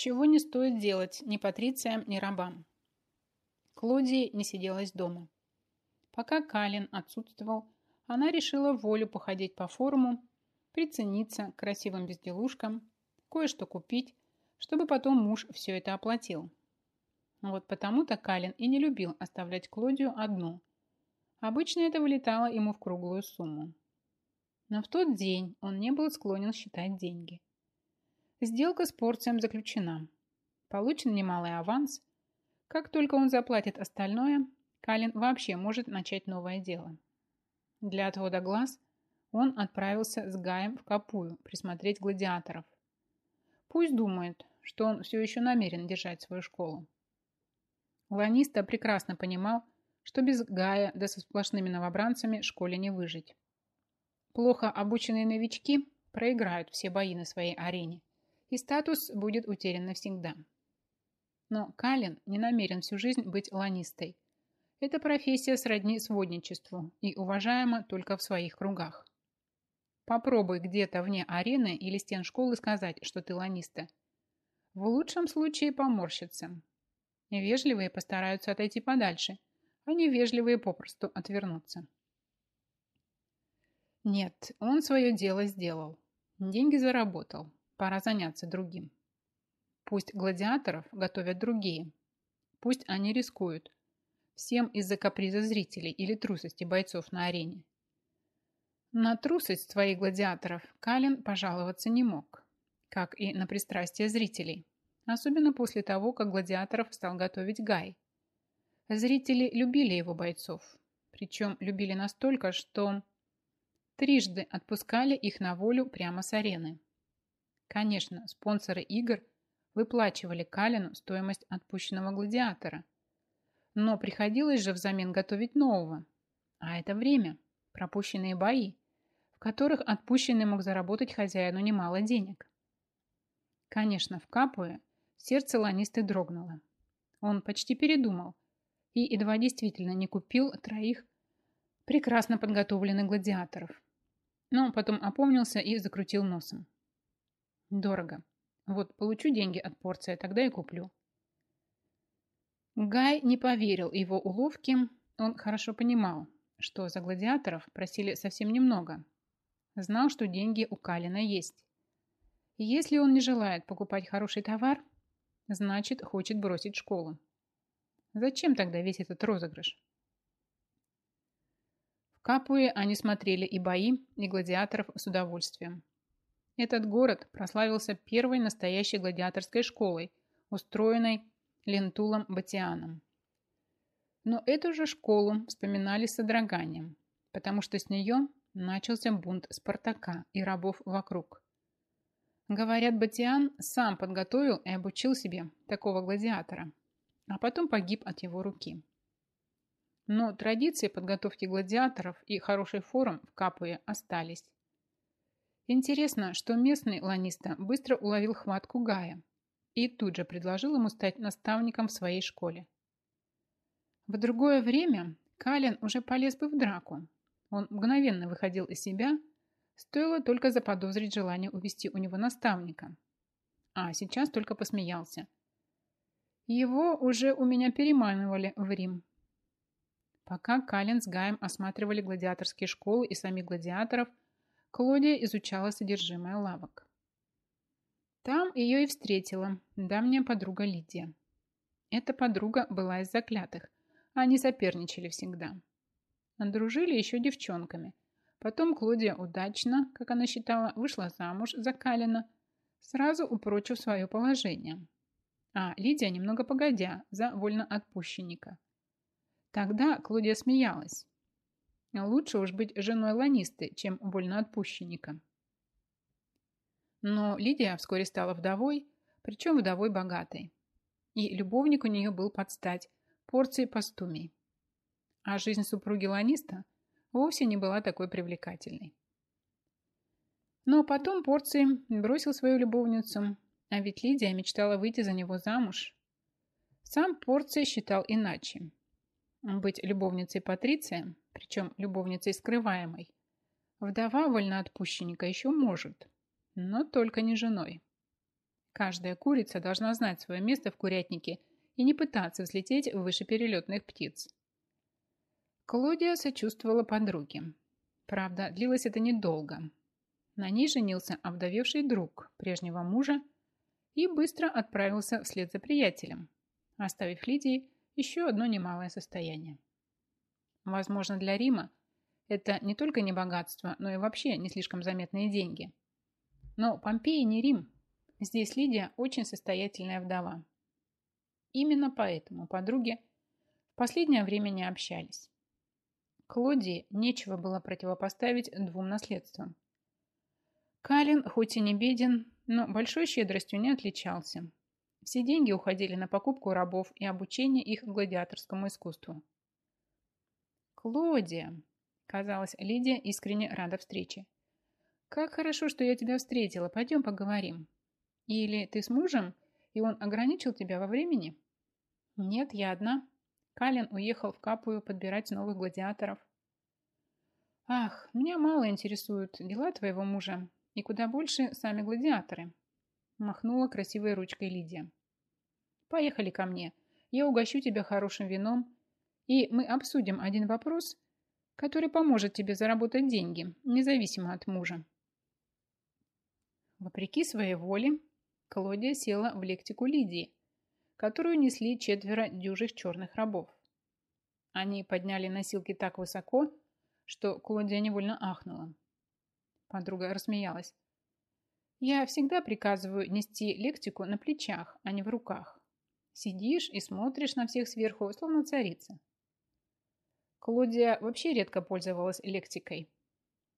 чего не стоит делать ни патрициям, ни рабам. Клодии не сиделась дома. Пока Калин отсутствовал, она решила волю походить по форуму, прицениться к красивым безделушкам, кое-что купить, чтобы потом муж все это оплатил. Вот потому-то Калин и не любил оставлять Клодию одну. Обычно это вылетало ему в круглую сумму. Но в тот день он не был склонен считать деньги. Сделка с порцием заключена. Получен немалый аванс. Как только он заплатит остальное, Калин вообще может начать новое дело. Для отвода глаз он отправился с Гаем в Капую присмотреть гладиаторов. Пусть думает, что он все еще намерен держать свою школу. Ланиста прекрасно понимал, что без Гая да со сплошными новобранцами школе не выжить. Плохо обученные новички проиграют все бои на своей арене, и статус будет утерян навсегда. Но Калин не намерен всю жизнь быть ланистой. Эта профессия сродни сводничеству и уважаема только в своих кругах. Попробуй где-то вне арены или стен школы сказать, что ты ланиста. В лучшем случае поморщится. Вежливые постараются отойти подальше, а невежливые попросту отвернутся. Нет, он свое дело сделал. Деньги заработал. Пора заняться другим. Пусть гладиаторов готовят другие. Пусть они рискуют. Всем из-за каприза зрителей или трусости бойцов на арене. На трусость своих гладиаторов Калин пожаловаться не мог, как и на пристрастие зрителей, особенно после того, как гладиаторов стал готовить Гай. Зрители любили его бойцов, причем любили настолько, что трижды отпускали их на волю прямо с арены. Конечно, спонсоры игр выплачивали Калину стоимость отпущенного гладиатора, но приходилось же взамен готовить нового, а это время, пропущенные бои, которых отпущенный мог заработать хозяину немало денег. Конечно, в Капуе сердце Ланисты дрогнуло. Он почти передумал и едва действительно не купил троих прекрасно подготовленных гладиаторов. Но потом опомнился и закрутил носом. Дорого. Вот получу деньги от порции, тогда и куплю. Гай не поверил его уловке. Он хорошо понимал, что за гладиаторов просили совсем немного, Знал, что деньги у Калина есть. Если он не желает покупать хороший товар, значит, хочет бросить школу. Зачем тогда весь этот розыгрыш? В Капуе они смотрели и бои, и гладиаторов с удовольствием. Этот город прославился первой настоящей гладиаторской школой, устроенной Лентулом Батианом. Но эту же школу вспоминали с содроганием, потому что с нее начался бунт Спартака и рабов вокруг. Говорят, Батиан сам подготовил и обучил себе такого гладиатора, а потом погиб от его руки. Но традиции подготовки гладиаторов и хороший форум в Капуе остались. Интересно, что местный ланиста быстро уловил хватку Гая и тут же предложил ему стать наставником в своей школе. В другое время Калин уже полез бы в драку, он мгновенно выходил из себя, стоило только заподозрить желание увести у него наставника. А сейчас только посмеялся. Его уже у меня переманивали в Рим. Пока Калин с Гаем осматривали гладиаторские школы и самих гладиаторов, Клодия изучала содержимое лавок. Там ее и встретила давняя подруга Лидия. Эта подруга была из заклятых, они соперничали всегда. Дружили еще девчонками. Потом Клодия удачно, как она считала, вышла замуж за Калина, сразу упрочив свое положение. А Лидия, немного погодя, за вольноотпущенника. Тогда Клодия смеялась. Лучше уж быть женой ланисты, чем вольноотпущенника. Но Лидия вскоре стала вдовой, причем вдовой богатой. И любовник у нее был под стать порции постумий а жизнь супруги Ланиста вовсе не была такой привлекательной. Но потом Порций бросил свою любовницу, а ведь Лидия мечтала выйти за него замуж. Сам Порций считал иначе. Быть любовницей Патриция, причем любовницей скрываемой, вдова вольноотпущенника еще может, но только не женой. Каждая курица должна знать свое место в курятнике и не пытаться взлететь выше перелетных птиц. Клодия сочувствовала подруге. Правда, длилось это недолго. На ней женился овдовевший друг прежнего мужа и быстро отправился вслед за приятелем, оставив Лидии еще одно немалое состояние. Возможно, для Рима это не только не богатство, но и вообще не слишком заметные деньги. Но Помпеи не Рим. Здесь Лидия очень состоятельная вдова. Именно поэтому подруги в последнее время не общались. Клодии нечего было противопоставить двум наследствам. Калин, хоть и не беден, но большой щедростью не отличался. Все деньги уходили на покупку рабов и обучение их гладиаторскому искусству. «Клодия!» – казалось, Лидия искренне рада встрече. «Как хорошо, что я тебя встретила. Пойдем поговорим. Или ты с мужем, и он ограничил тебя во времени?» «Нет, я одна». Калин уехал в Капую подбирать новых гладиаторов. «Ах, меня мало интересуют дела твоего мужа, и куда больше сами гладиаторы», махнула красивой ручкой Лидия. «Поехали ко мне. Я угощу тебя хорошим вином, и мы обсудим один вопрос, который поможет тебе заработать деньги, независимо от мужа». Вопреки своей воле, Клодия села в лектику Лидии, которую несли четверо дюжих черных рабов. Они подняли носилки так высоко, что Клодия невольно ахнула. Подруга рассмеялась. «Я всегда приказываю нести лектику на плечах, а не в руках. Сидишь и смотришь на всех сверху, словно царица». Клодия вообще редко пользовалась лектикой.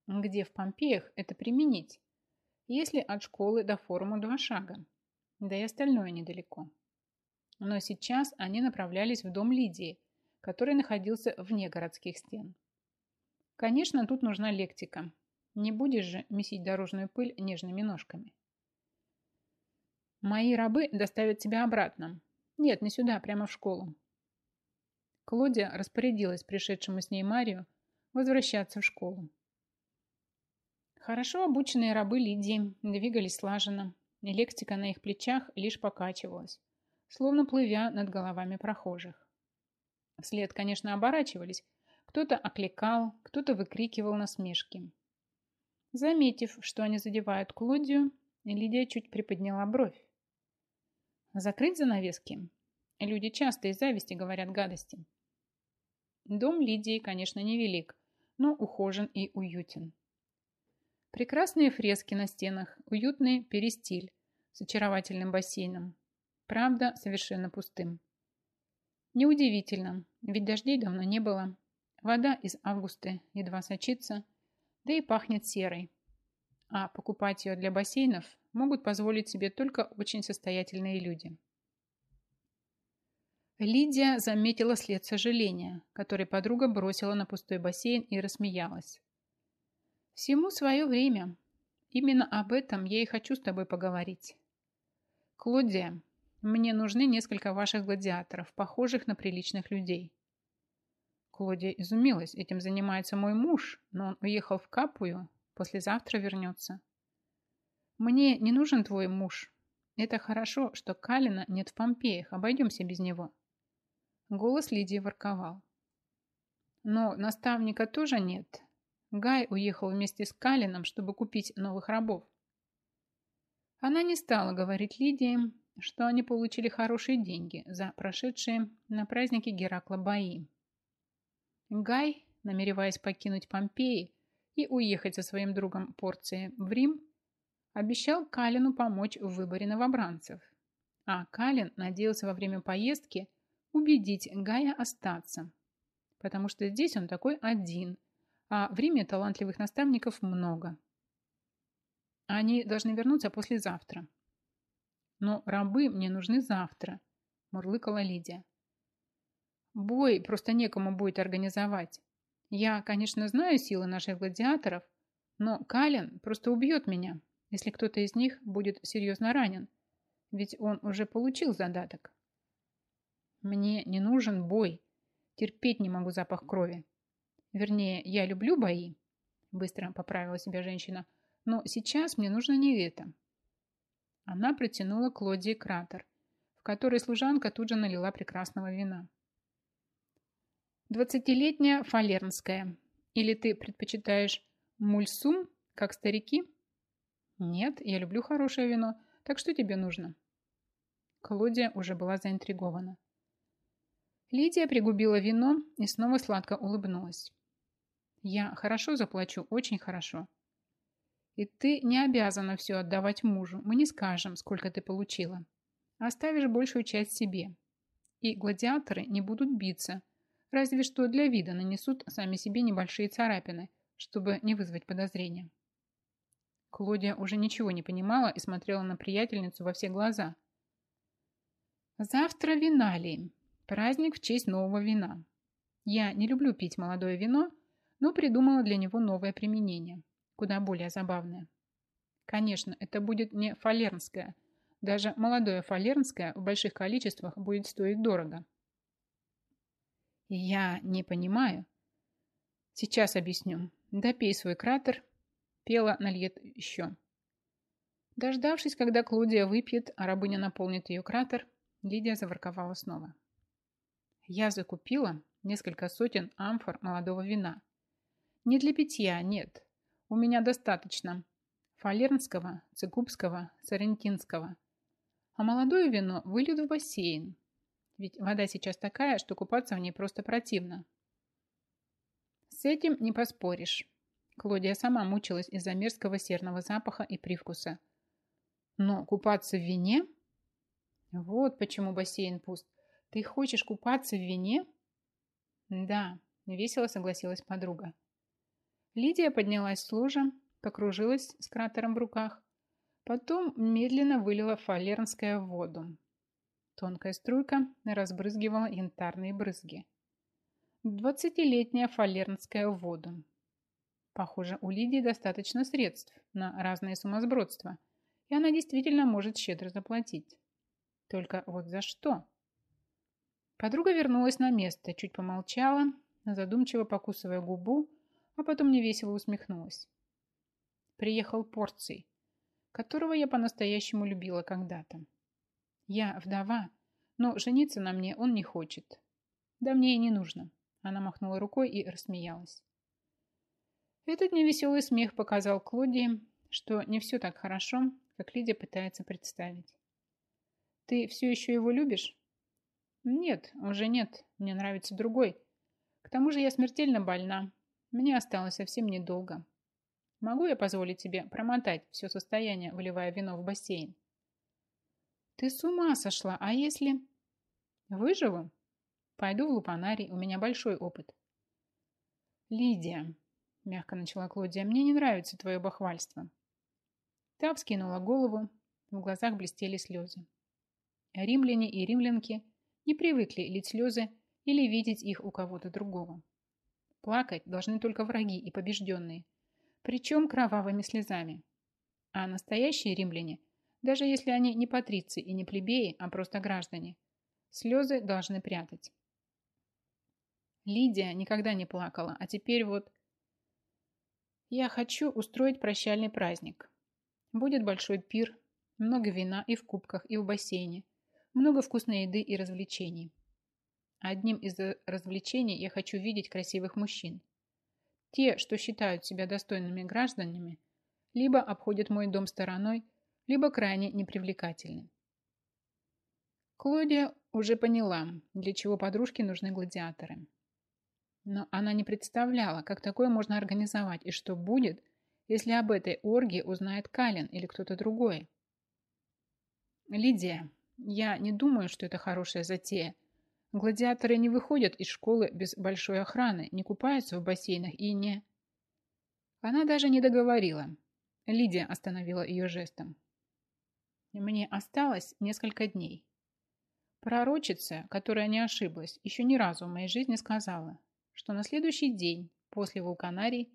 Где в Помпеях это применить, если от школы до форума два шага, да и остальное недалеко. Но сейчас они направлялись в дом Лидии, который находился вне городских стен. Конечно, тут нужна лектика. Не будешь же месить дорожную пыль нежными ножками. Мои рабы доставят тебя обратно. Нет, не сюда, прямо в школу. Клодия распорядилась пришедшему с ней Марию возвращаться в школу. Хорошо обученные рабы Лидии двигались слаженно, и лектика на их плечах лишь покачивалась, словно плывя над головами прохожих. Вслед, конечно, оборачивались. Кто-то окликал, кто-то выкрикивал насмешки. Заметив, что они задевают Клодию, Лидия чуть приподняла бровь. Закрыть занавески? Люди часто из зависти говорят гадости. Дом Лидии, конечно, невелик, но ухожен и уютен. Прекрасные фрески на стенах, уютный перестиль с очаровательным бассейном, правда, совершенно пустым. Неудивительно, ведь дождей давно не было. Вода из августа едва сочится, да и пахнет серой. А покупать ее для бассейнов могут позволить себе только очень состоятельные люди. Лидия заметила след сожаления, который подруга бросила на пустой бассейн и рассмеялась. «Всему свое время. Именно об этом я и хочу с тобой поговорить. Клодия, мне нужны несколько ваших гладиаторов, похожих на приличных людей. Клодия изумилась. Этим занимается мой муж, но он уехал в Капую. Послезавтра вернется. Мне не нужен твой муж. Это хорошо, что Калина нет в Помпеях. Обойдемся без него. Голос Лидии ворковал. Но наставника тоже нет. Гай уехал вместе с Калином, чтобы купить новых рабов. Она не стала говорить Лидии, что они получили хорошие деньги за прошедшие на празднике Геракла бои. Гай, намереваясь покинуть Помпеи и уехать со своим другом Порцией в Рим, обещал Калину помочь в выборе новобранцев. А Калин надеялся во время поездки убедить Гая остаться, потому что здесь он такой один, а в Риме талантливых наставников много – они должны вернуться послезавтра. Но рабы мне нужны завтра, мурлыкала Лидия. Бой просто некому будет организовать. Я, конечно, знаю силы наших гладиаторов, но Калин просто убьет меня, если кто-то из них будет серьезно ранен, ведь он уже получил задаток. Мне не нужен бой. Терпеть не могу запах крови. Вернее, я люблю бои, быстро поправила себя женщина, но сейчас мне нужно не это. Она протянула Клодии кратер, в который служанка тут же налила прекрасного вина. Двадцатилетняя фалернская. Или ты предпочитаешь мульсум, как старики? Нет, я люблю хорошее вино, так что тебе нужно? Клодия уже была заинтригована. Лидия пригубила вино и снова сладко улыбнулась. «Я хорошо заплачу, очень хорошо. И ты не обязана все отдавать мужу. Мы не скажем, сколько ты получила. Оставишь большую часть себе. И гладиаторы не будут биться, разве что для вида нанесут сами себе небольшие царапины, чтобы не вызвать подозрения». Клодия уже ничего не понимала и смотрела на приятельницу во все глаза. «Завтра виналий. Праздник в честь нового вина. Я не люблю пить молодое вино, но придумала для него новое применение, куда более забавное. Конечно, это будет не фалернское. Даже молодое фалернское в больших количествах будет стоить дорого. Я не понимаю. Сейчас объясню. Допей свой кратер. Пела нальет еще. Дождавшись, когда Клодия выпьет, а рабыня наполнит ее кратер, Лидия заворковала снова. Я закупила несколько сотен амфор молодого вина. Не для питья, нет. У меня достаточно фалернского, цикубского, сарентинского. А молодое вино выльют в бассейн. Ведь вода сейчас такая, что купаться в ней просто противно. С этим не поспоришь. Клодия сама мучилась из-за мерзкого серного запаха и привкуса. Но купаться в вине? Вот почему бассейн пуст. «Ты хочешь купаться в вине?» «Да», – весело согласилась подруга. Лидия поднялась с ложа, покружилась с кратером в руках, потом медленно вылила фалернское в воду. Тонкая струйка разбрызгивала янтарные брызги. Двадцатилетняя фалернская в воду. Похоже, у Лидии достаточно средств на разные сумасбродства, и она действительно может щедро заплатить. Только вот за что? Подруга вернулась на место, чуть помолчала, задумчиво покусывая губу, а потом невесело усмехнулась. Приехал порций, которого я по-настоящему любила когда-то. Я вдова, но жениться на мне он не хочет. Да мне и не нужно. Она махнула рукой и рассмеялась. Этот невеселый смех показал Клодии, что не все так хорошо, как Лидия пытается представить. «Ты все еще его любишь?» Нет, уже нет. Мне нравится другой. К тому же я смертельно больна. Мне осталось совсем недолго. Могу я позволить тебе промотать все состояние, выливая вино в бассейн? Ты с ума сошла, а если... Выживу? Пойду в лупанарий, у меня большой опыт. Лидия, мягко начала Клодия, мне не нравится твое бахвальство. Та вскинула голову, в глазах блестели слезы. Римляне и римлянки не привыкли лить слезы или видеть их у кого-то другого. Плакать должны только враги и побежденные, причем кровавыми слезами. А настоящие римляне, даже если они не патриции и не плебеи, а просто граждане, слезы должны прятать. Лидия никогда не плакала, а теперь вот... Я хочу устроить прощальный праздник. Будет большой пир, много вина и в кубках, и в бассейне, много вкусной еды и развлечений. Одним из развлечений я хочу видеть красивых мужчин. Те, что считают себя достойными гражданами, либо обходят мой дом стороной, либо крайне непривлекательны. Клодия уже поняла, для чего подружке нужны гладиаторы. Но она не представляла, как такое можно организовать и что будет, если об этой оргии узнает Калин или кто-то другой. «Лидия, я не думаю, что это хорошая затея. Гладиаторы не выходят из школы без большой охраны, не купаются в бассейнах и не... Она даже не договорила. Лидия остановила ее жестом. Мне осталось несколько дней. Пророчица, которая не ошиблась, еще ни разу в моей жизни сказала, что на следующий день после вулканарий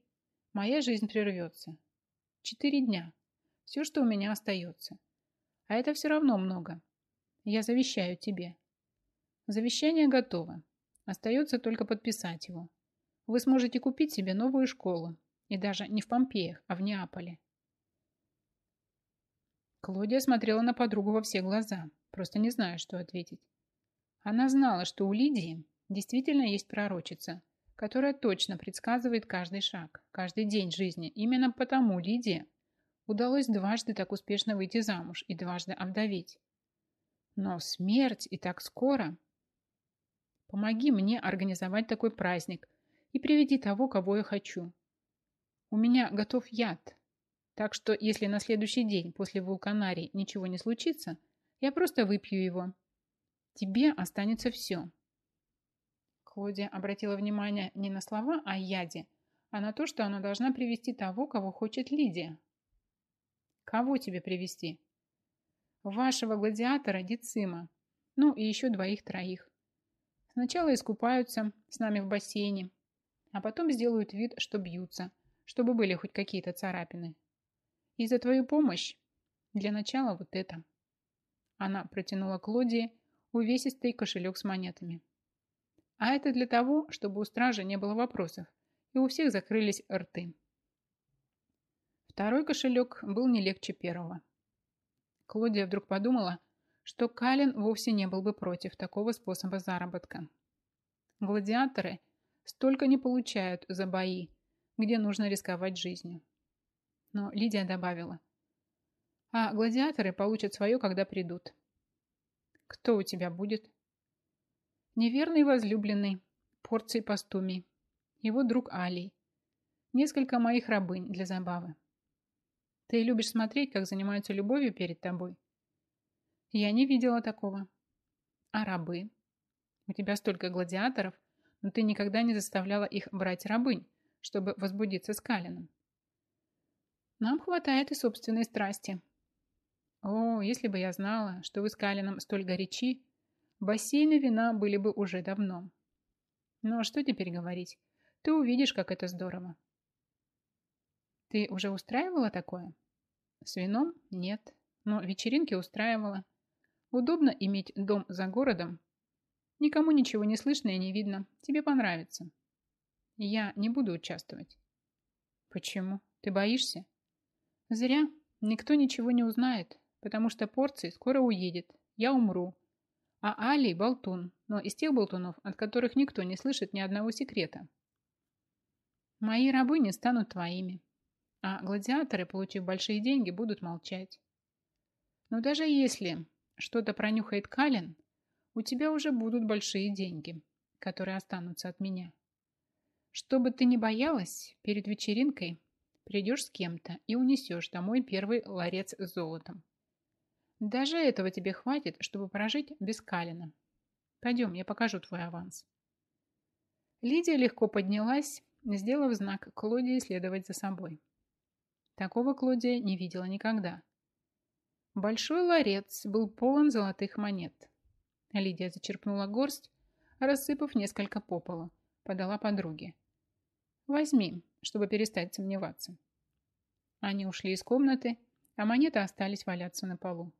моя жизнь прервется. Четыре дня. Все, что у меня остается. А это все равно много. Я завещаю тебе. Завещание готово. Остается только подписать его. Вы сможете купить себе новую школу. И даже не в Помпеях, а в Неаполе. Клодия смотрела на подругу во все глаза, просто не зная, что ответить. Она знала, что у Лидии действительно есть пророчица, которая точно предсказывает каждый шаг, каждый день жизни. Именно потому Лидии удалось дважды так успешно выйти замуж и дважды овдоветь. Но смерть и так скоро. Помоги мне организовать такой праздник и приведи того, кого я хочу. У меня готов яд, так что если на следующий день после вулканарии ничего не случится, я просто выпью его. Тебе останется все. Клодия обратила внимание не на слова о яде, а на то, что она должна привести того, кого хочет Лидия. Кого тебе привести? Вашего гладиатора Дицима. Ну и еще двоих-троих. Сначала искупаются с нами в бассейне, а потом сделают вид, что бьются, чтобы были хоть какие-то царапины. И за твою помощь для начала вот это. Она протянула Клодии увесистый кошелек с монетами. А это для того, чтобы у стражи не было вопросов, и у всех закрылись рты. Второй кошелек был не легче первого. Клодия вдруг подумала, что Калин вовсе не был бы против такого способа заработка. Гладиаторы столько не получают за бои, где нужно рисковать жизнью. Но Лидия добавила, а гладиаторы получат свое, когда придут. Кто у тебя будет? Неверный возлюбленный, порции постумий, его друг Алий, несколько моих рабынь для забавы. Ты любишь смотреть, как занимаются любовью перед тобой? Я не видела такого. А рабы? У тебя столько гладиаторов, но ты никогда не заставляла их брать рабынь, чтобы возбудиться с Калином. Нам хватает и собственной страсти. О, если бы я знала, что вы с Калином столь горячи, Бассейны вина были бы уже давно. Ну а что теперь говорить? Ты увидишь, как это здорово. Ты уже устраивала такое? С вином? Нет. Но вечеринки устраивала. Удобно иметь дом за городом. Никому ничего не слышно и не видно. Тебе понравится. Я не буду участвовать. Почему? Ты боишься? Зря. Никто ничего не узнает, потому что порции скоро уедет. Я умру. А Али – болтун, но из тех болтунов, от которых никто не слышит ни одного секрета. Мои рабы не станут твоими, а гладиаторы, получив большие деньги, будут молчать. Но даже если что-то пронюхает Калин, у тебя уже будут большие деньги, которые останутся от меня. Что бы ты ни боялась, перед вечеринкой придешь с кем-то и унесешь домой первый ларец с золотом. Даже этого тебе хватит, чтобы прожить без Калина. Пойдем, я покажу твой аванс. Лидия легко поднялась, сделав знак Клодии следовать за собой. Такого Клодия не видела никогда. Большой ларец был полон золотых монет. Лидия зачерпнула горсть, рассыпав несколько по полу, подала подруге. «Возьми, чтобы перестать сомневаться». Они ушли из комнаты, а монеты остались валяться на полу.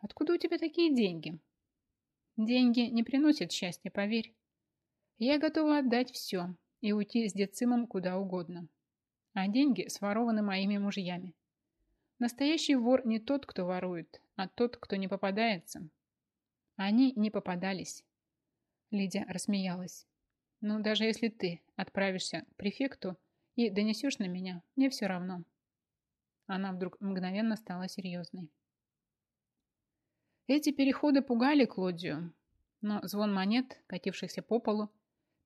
Откуда у тебя такие деньги? Деньги не приносят счастья, поверь. Я готова отдать все и уйти с Децимом куда угодно. А деньги сворованы моими мужьями. Настоящий вор не тот, кто ворует, а тот, кто не попадается. Они не попадались. Лидия рассмеялась. Ну, даже если ты отправишься к префекту и донесешь на меня, мне все равно. Она вдруг мгновенно стала серьезной. Эти переходы пугали Клодию, но звон монет, катившихся по полу,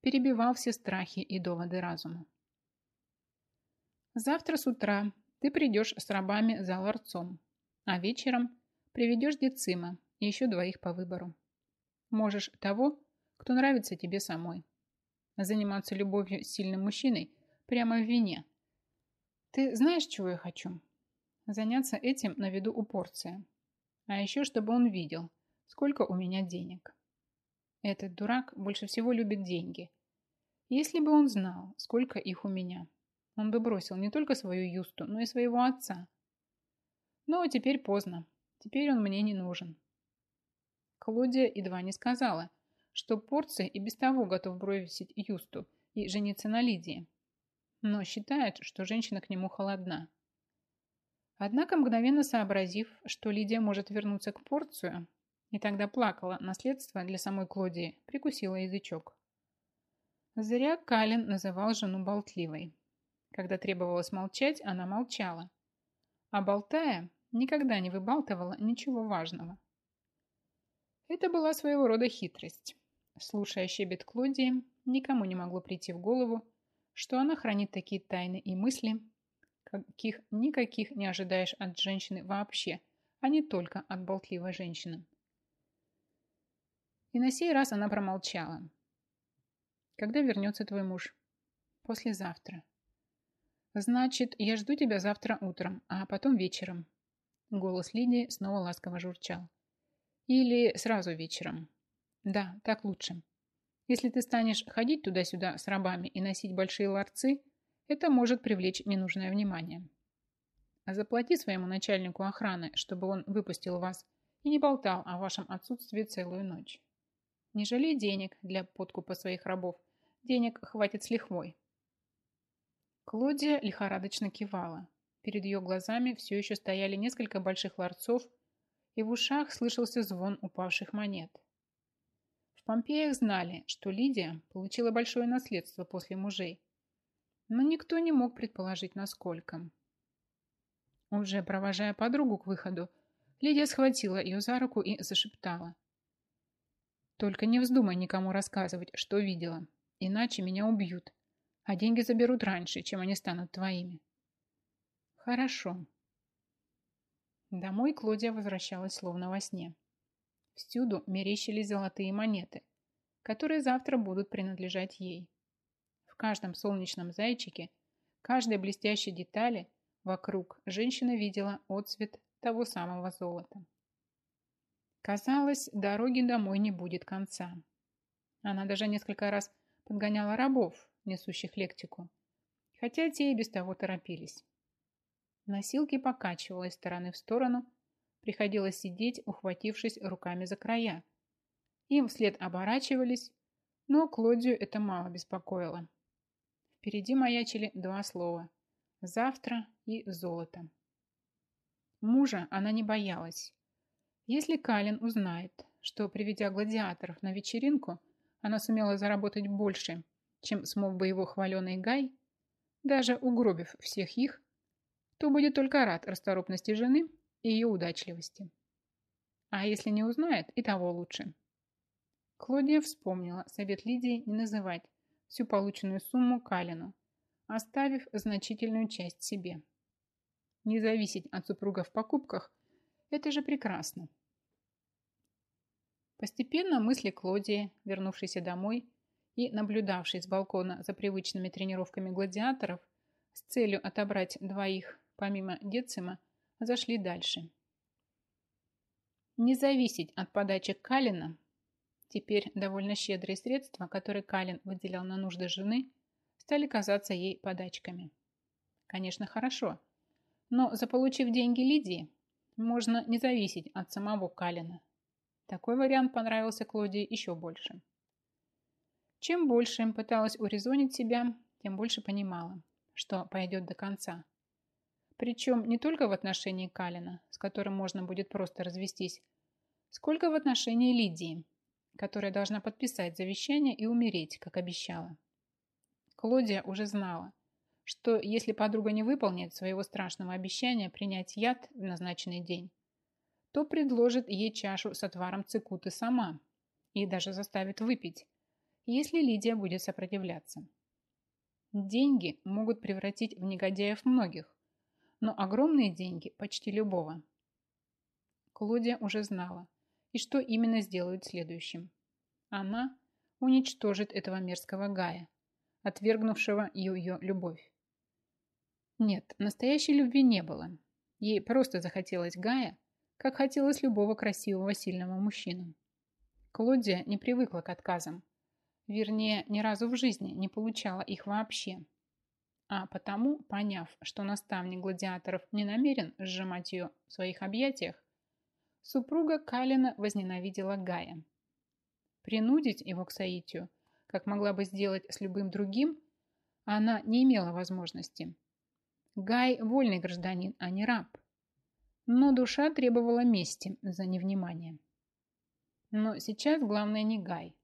перебивал все страхи и доводы разума. Завтра с утра ты придешь с рабами за ларцом, а вечером приведешь Децима и еще двоих по выбору. Можешь того, кто нравится тебе самой. Заниматься любовью с сильным мужчиной прямо в вине. Ты знаешь, чего я хочу? Заняться этим на виду у порция. А еще, чтобы он видел, сколько у меня денег. Этот дурак больше всего любит деньги. Если бы он знал, сколько их у меня, он бы бросил не только свою Юсту, но и своего отца. Но теперь поздно. Теперь он мне не нужен. Клодия едва не сказала, что Порция и без того готов бросить Юсту и жениться на Лидии, но считает, что женщина к нему холодна. Однако, мгновенно сообразив, что Лидия может вернуться к Порцию, и тогда плакала наследство для самой Клодии, прикусила язычок. Зря Калин называл жену болтливой. Когда требовалось молчать, она молчала. А болтая, никогда не выбалтывала ничего важного. Это была своего рода хитрость. Слушая щебет Клодии, никому не могло прийти в голову, что она хранит такие тайны и мысли, каких никаких не ожидаешь от женщины вообще, а не только от болтливой женщины. И на сей раз она промолчала. «Когда вернется твой муж?» «Послезавтра». «Значит, я жду тебя завтра утром, а потом вечером». Голос Лидии снова ласково журчал. «Или сразу вечером». «Да, так лучше. Если ты станешь ходить туда-сюда с рабами и носить большие ларцы, это может привлечь ненужное внимание. А заплати своему начальнику охраны, чтобы он выпустил вас и не болтал о вашем отсутствии целую ночь. Не жалей денег для подкупа своих рабов. Денег хватит с лихвой. Клодия лихорадочно кивала. Перед ее глазами все еще стояли несколько больших ларцов, и в ушах слышался звон упавших монет. В Помпеях знали, что Лидия получила большое наследство после мужей, но никто не мог предположить, насколько. Уже провожая подругу к выходу, Лидия схватила ее за руку и зашептала. «Только не вздумай никому рассказывать, что видела, иначе меня убьют, а деньги заберут раньше, чем они станут твоими». «Хорошо». Домой Клодия возвращалась словно во сне. Всюду мерещились золотые монеты, которые завтра будут принадлежать ей каждом солнечном зайчике, каждой блестящей детали вокруг женщина видела отцвет того самого золота. Казалось, дороги домой не будет конца. Она даже несколько раз подгоняла рабов, несущих лектику, хотя те и без того торопились. Носилки покачивала из стороны в сторону, приходилось сидеть, ухватившись руками за края. Им вслед оборачивались, но Клодию это мало беспокоило. Впереди маячили два слова «завтра» и «золото». Мужа она не боялась. Если Калин узнает, что, приведя гладиаторов на вечеринку, она сумела заработать больше, чем смог бы его хваленый Гай, даже угробив всех их, то будет только рад расторопности жены и ее удачливости. А если не узнает, и того лучше. Клодия вспомнила совет Лидии не называть всю полученную сумму Калину, оставив значительную часть себе. Не зависеть от супруга в покупках – это же прекрасно. Постепенно мысли Клодии, вернувшейся домой и наблюдавшей с балкона за привычными тренировками гладиаторов с целью отобрать двоих, помимо Децима, зашли дальше. Не зависеть от подачи Калина Теперь довольно щедрые средства, которые Калин выделял на нужды жены, стали казаться ей подачками. Конечно, хорошо, но заполучив деньги Лидии, можно не зависеть от самого Калина. Такой вариант понравился Клодии еще больше. Чем больше им пыталась урезонить себя, тем больше понимала, что пойдет до конца. Причем не только в отношении Калина, с которым можно будет просто развестись, сколько в отношении Лидии, которая должна подписать завещание и умереть, как обещала. Клодия уже знала, что если подруга не выполнит своего страшного обещания принять яд в назначенный день, то предложит ей чашу с отваром цикуты сама и даже заставит выпить, если Лидия будет сопротивляться. Деньги могут превратить в негодяев многих, но огромные деньги почти любого. Клодия уже знала, и что именно сделают следующим. Она уничтожит этого мерзкого Гая, отвергнувшего ее любовь. Нет, настоящей любви не было. Ей просто захотелось Гая, как хотелось любого красивого, сильного мужчину. Клодия не привыкла к отказам. Вернее, ни разу в жизни не получала их вообще. А потому, поняв, что наставник гладиаторов не намерен сжимать ее в своих объятиях, Супруга Калина возненавидела Гая. Принудить его к соитию, как могла бы сделать с любым другим, она не имела возможности. Гай – вольный гражданин, а не раб, Но душа требовала мести за невнимание. Но сейчас главное не Гай.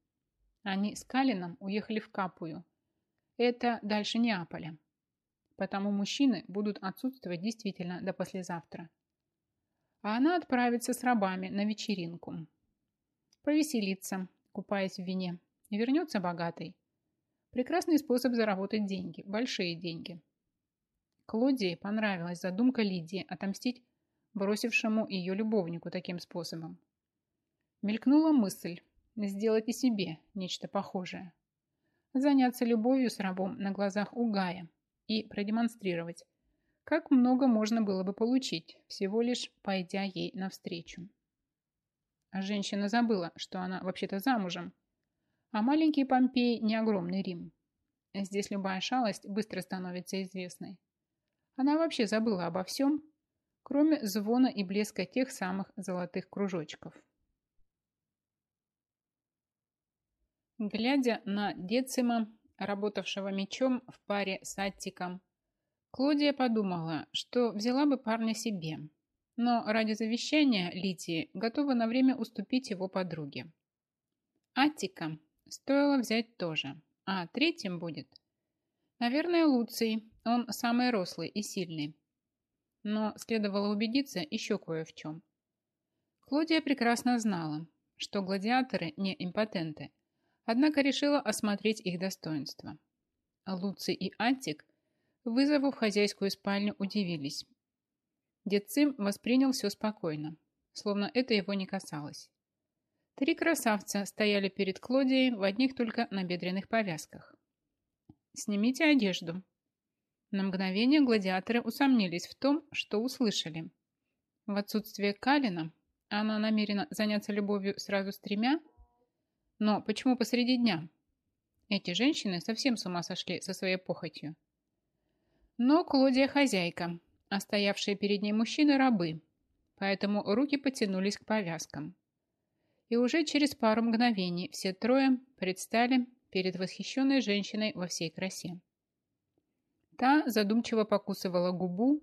Они с Калином уехали в Капую. Это дальше Неаполя. Потому мужчины будут отсутствовать действительно до послезавтра. А она отправится с рабами на вечеринку. Повеселиться, купаясь в вине, и вернется богатой. Прекрасный способ заработать деньги, большие деньги. Клодии понравилась задумка Лидии отомстить бросившему ее любовнику таким способом. Мелькнула мысль сделать и себе нечто похожее. Заняться любовью с рабом на глазах у Гая и продемонстрировать, как много можно было бы получить, всего лишь пойдя ей навстречу. А женщина забыла, что она вообще-то замужем, а маленький Помпей не огромный Рим. Здесь любая шалость быстро становится известной. Она вообще забыла обо всем, кроме звона и блеска тех самых золотых кружочков. Глядя на Децима, работавшего мечом в паре с Аттиком, Клодия подумала, что взяла бы парня себе, но ради завещания Литии готова на время уступить его подруге. Аттика стоило взять тоже, а третьим будет, наверное, Луций, он самый рослый и сильный, но следовало убедиться еще кое в чем. Клодия прекрасно знала, что гладиаторы не импотенты, однако решила осмотреть их достоинства. Луций и Антик, вызову в хозяйскую спальню, удивились. Дед воспринял все спокойно, словно это его не касалось. Три красавца стояли перед Клодией в одних только набедренных повязках. «Снимите одежду», на мгновение гладиаторы усомнились в том, что услышали. В отсутствие Калина она намерена заняться любовью сразу с тремя? Но почему посреди дня? Эти женщины совсем с ума сошли со своей похотью. Но Клодия хозяйка, а стоявшие перед ней мужчины рабы, поэтому руки потянулись к повязкам. И уже через пару мгновений все трое предстали перед восхищенной женщиной во всей красе. Та задумчиво покусывала губу,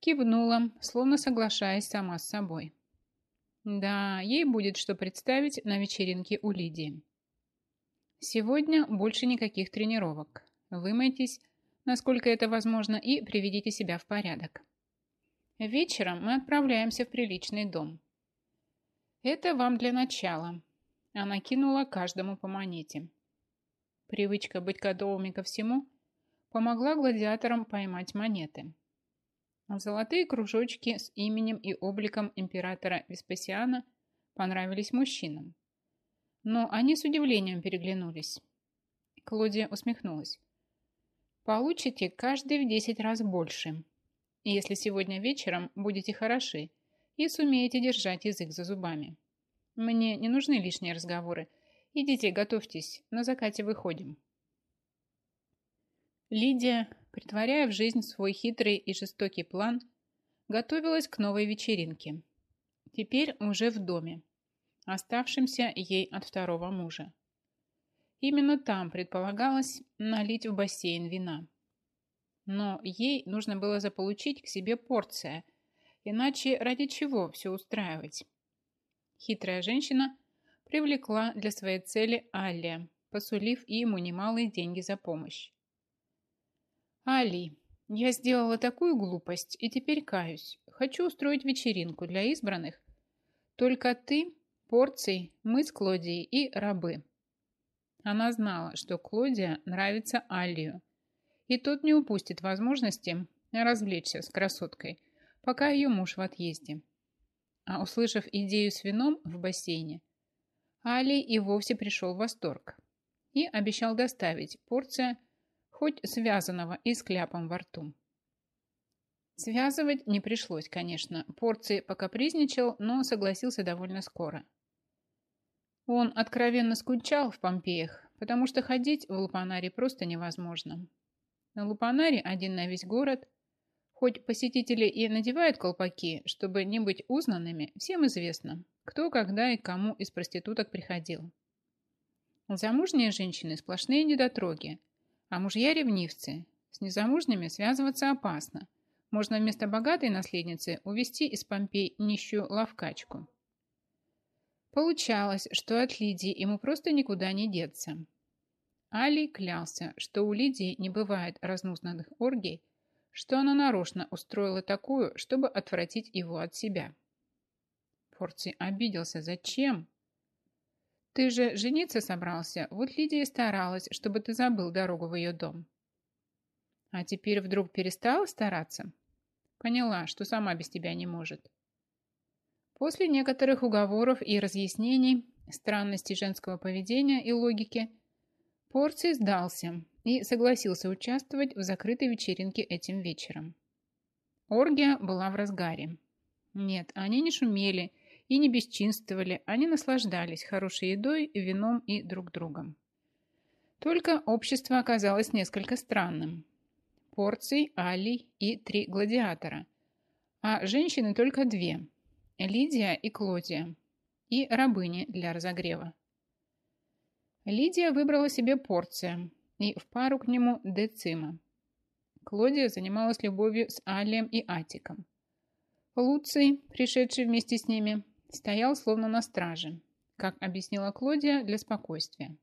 кивнула, словно соглашаясь сама с собой. Да, ей будет что представить на вечеринке у Лидии. Сегодня больше никаких тренировок. Вымойтесь, насколько это возможно, и приведите себя в порядок. Вечером мы отправляемся в приличный дом. Это вам для начала. Она кинула каждому по монете. Привычка быть готовыми ко всему – помогла гладиаторам поймать монеты. Золотые кружочки с именем и обликом императора Веспасиана понравились мужчинам. Но они с удивлением переглянулись. Клодия усмехнулась. «Получите каждый в десять раз больше, если сегодня вечером будете хороши и сумеете держать язык за зубами. Мне не нужны лишние разговоры. Идите, готовьтесь, на закате выходим». Лидия, притворяя в жизнь свой хитрый и жестокий план, готовилась к новой вечеринке. Теперь уже в доме, оставшемся ей от второго мужа. Именно там предполагалось налить в бассейн вина. Но ей нужно было заполучить к себе порция, иначе ради чего все устраивать? Хитрая женщина привлекла для своей цели Аллия, посулив ему немалые деньги за помощь. «Али, я сделала такую глупость и теперь каюсь. Хочу устроить вечеринку для избранных. Только ты, порций, мы с Клодией и рабы». Она знала, что Клодия нравится Алию, и тот не упустит возможности развлечься с красоткой, пока ее муж в отъезде. А услышав идею с вином в бассейне, Али и вовсе пришел в восторг и обещал доставить порция хоть связанного и с кляпом во рту. Связывать не пришлось, конечно. Порции покапризничал, но согласился довольно скоро. Он откровенно скучал в Помпеях, потому что ходить в Лупанаре просто невозможно. На Лупанаре один на весь город. Хоть посетители и надевают колпаки, чтобы не быть узнанными, всем известно, кто, когда и кому из проституток приходил. Замужние женщины сплошные недотроги, а мужья ревнивцы. С незамужними связываться опасно. можно вместо богатой наследницы увести из Помпей нищую лавкачку. Получалось, что от Лидии ему просто никуда не деться. Али клялся, что у Лидии не бывает разнузданных оргий, что она нарочно устроила такую, чтобы отвратить его от себя. Порций обиделся. Зачем? Ты же жениться собрался, вот Лидия старалась, чтобы ты забыл дорогу в ее дом. А теперь вдруг перестала стараться? Поняла, что сама без тебя не может. После некоторых уговоров и разъяснений странностей женского поведения и логики, Порций сдался и согласился участвовать в закрытой вечеринке этим вечером. Оргия была в разгаре. Нет, они не шумели и не бесчинствовали, они наслаждались хорошей едой, вином и друг другом. Только общество оказалось несколько странным. Порций, Али и три гладиатора. А женщины только две – Лидия и Клодия, и рабыни для разогрева. Лидия выбрала себе порция и в пару к нему децима. Клодия занималась любовью с Алием и Атиком. Луций, пришедший вместе с ними, стоял словно на страже, как объяснила Клодия для спокойствия.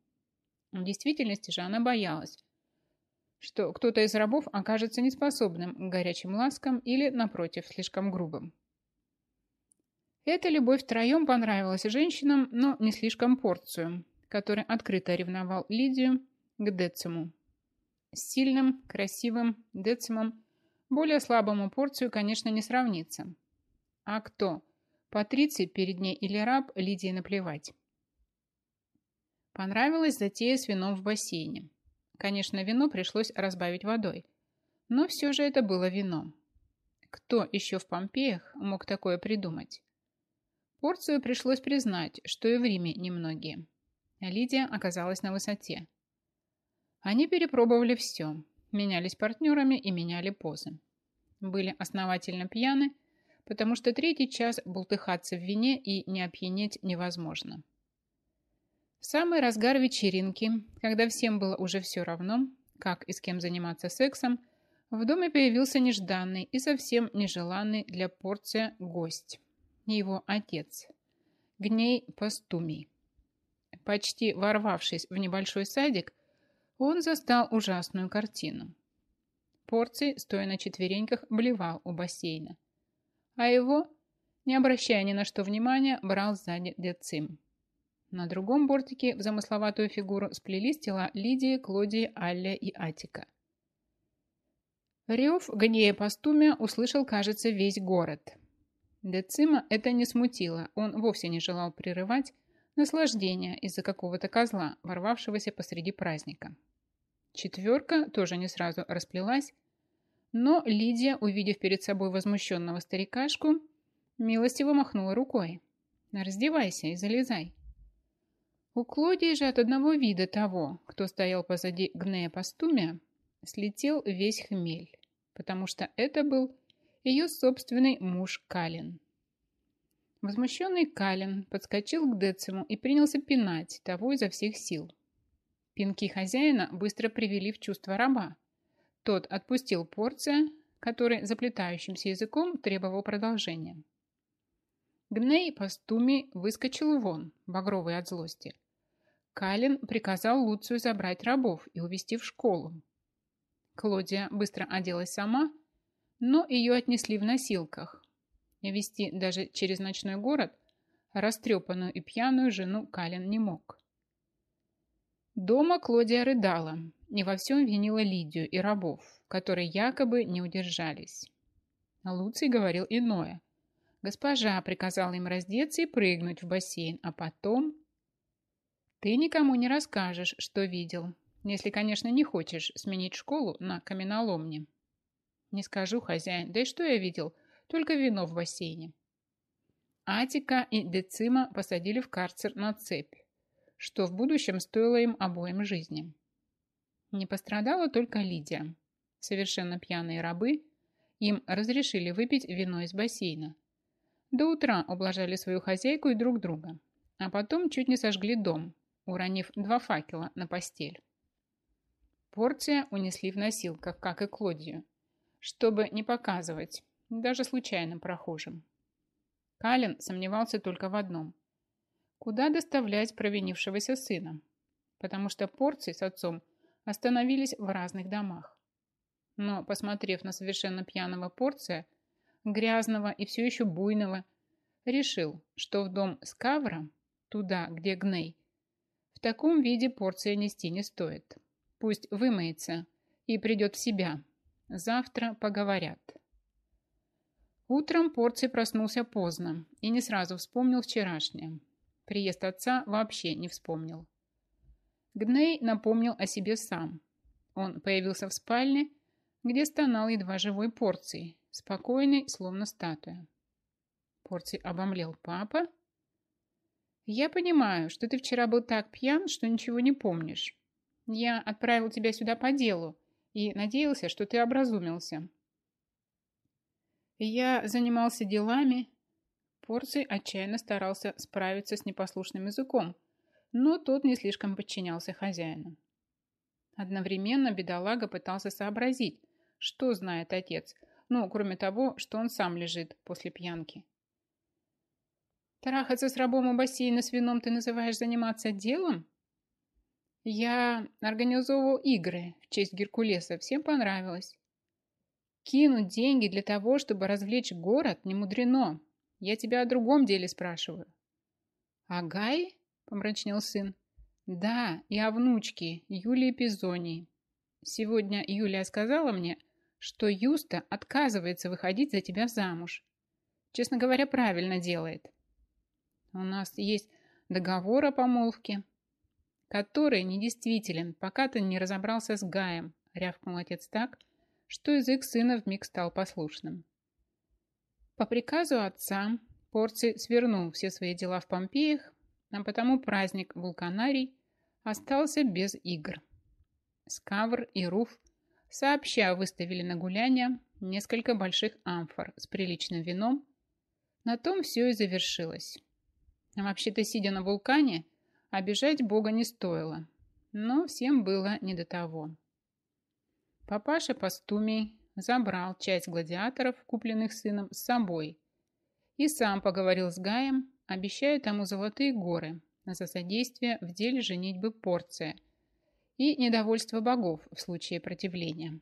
В действительности же она боялась, что кто-то из рабов окажется неспособным к горячим ласкам или, напротив, слишком грубым. Эта любовь втроем понравилась женщинам, но не слишком порцию, который открыто ревновал Лидию к Дециму. С сильным, красивым Децимом более слабому порцию, конечно, не сравнится. А кто? Патриций перед ней или раб, Лидии наплевать. Понравилась затея с вином в бассейне. Конечно, вино пришлось разбавить водой. Но все же это было вино. Кто еще в Помпеях мог такое придумать? Порцию пришлось признать, что и в Риме немногие. Лидия оказалась на высоте. Они перепробовали все, менялись партнерами и меняли позы. Были основательно пьяны, потому что третий час бултыхаться в вине и не опьянеть невозможно. В самый разгар вечеринки, когда всем было уже все равно, как и с кем заниматься сексом, в доме появился нежданный и совсем нежеланный для порция гость его отец, Гней Пастумий. Почти ворвавшись в небольшой садик, он застал ужасную картину. Порций, стоя на четвереньках, блевал у бассейна, а его, не обращая ни на что внимания, брал сзади Децим. На другом бортике в замысловатую фигуру сплелись тела Лидии, Клодии, Алля и Атика. Рев гнея Пастумия услышал, кажется, весь город – Децима это не смутило, он вовсе не желал прерывать наслаждение из-за какого-то козла, ворвавшегося посреди праздника. Четверка тоже не сразу расплелась, но Лидия, увидев перед собой возмущенного старикашку, милостиво махнула рукой. «Раздевайся и залезай». У Клодии же от одного вида того, кто стоял позади Гнея Пастумия, слетел весь хмель, потому что это был ее собственный муж Калин. Возмущенный Калин подскочил к Дециму и принялся пинать того изо всех сил. Пинки хозяина быстро привели в чувство раба. Тот отпустил порция, который заплетающимся языком требовал продолжения. Гней Пастуми выскочил вон, багровый от злости. Калин приказал Луцию забрать рабов и увести в школу. Клодия быстро оделась сама, но ее отнесли в носилках. Вести даже через ночной город растрепанную и пьяную жену Калин не мог. Дома Клодия рыдала и во всем винила Лидию и рабов, которые якобы не удержались. Луций говорил иное. Госпожа приказала им раздеться и прыгнуть в бассейн, а потом... Ты никому не расскажешь, что видел, если, конечно, не хочешь сменить школу на каменоломне. Не скажу, хозяин. Да и что я видел? Только вино в бассейне. Атика и Децима посадили в карцер на цепь, что в будущем стоило им обоим жизни. Не пострадала только Лидия. Совершенно пьяные рабы им разрешили выпить вино из бассейна. До утра ублажали свою хозяйку и друг друга, а потом чуть не сожгли дом, уронив два факела на постель. Порция унесли в носилках, как и Клодию, чтобы не показывать, даже случайным прохожим. Калин сомневался только в одном. Куда доставлять провинившегося сына? Потому что порции с отцом остановились в разных домах. Но, посмотрев на совершенно пьяного порция, грязного и все еще буйного, решил, что в дом Скавра, туда, где Гней, в таком виде порция нести не стоит. Пусть вымоется и придет в себя. Завтра поговорят. Утром порций проснулся поздно и не сразу вспомнил вчерашнее. Приезд отца вообще не вспомнил. Гней напомнил о себе сам. Он появился в спальне, где стонал едва живой порцией, спокойный, словно статуя. Порций обомлел папа. «Я понимаю, что ты вчера был так пьян, что ничего не помнишь. Я отправил тебя сюда по делу и надеялся, что ты образумился». Я занимался делами. Порций отчаянно старался справиться с непослушным языком, но тот не слишком подчинялся хозяину. Одновременно бедолага пытался сообразить, что знает отец, ну, кроме того, что он сам лежит после пьянки. Трахаться с рабом у бассейна с вином ты называешь заниматься делом? Я организовывал игры в честь Геркулеса, всем понравилось. Кинуть деньги для того, чтобы развлечь город, не мудрено. Я тебя о другом деле спрашиваю. А Гай? Помрачнел сын. Да, и о внучке Юлии Пизонии. Сегодня Юлия сказала мне, что Юста отказывается выходить за тебя замуж. Честно говоря, правильно делает. У нас есть договор о помолвке, который недействителен, пока ты не разобрался с Гаем, рявкнул отец так, что язык сына вмиг стал послушным. По приказу отца Порций свернул все свои дела в Помпеях, а потому праздник Вулканарий остался без игр. Скавр и Руф сообща выставили на гуляние несколько больших амфор с приличным вином. На том все и завершилось. Вообще-то, сидя на вулкане, обижать Бога не стоило, но всем было не до того. Папаша Пастумий забрал часть гладиаторов, купленных сыном, с собой, и сам поговорил с Гаем, обещая тому золотые горы за содействие в деле женитьбы порция и недовольство богов в случае противления.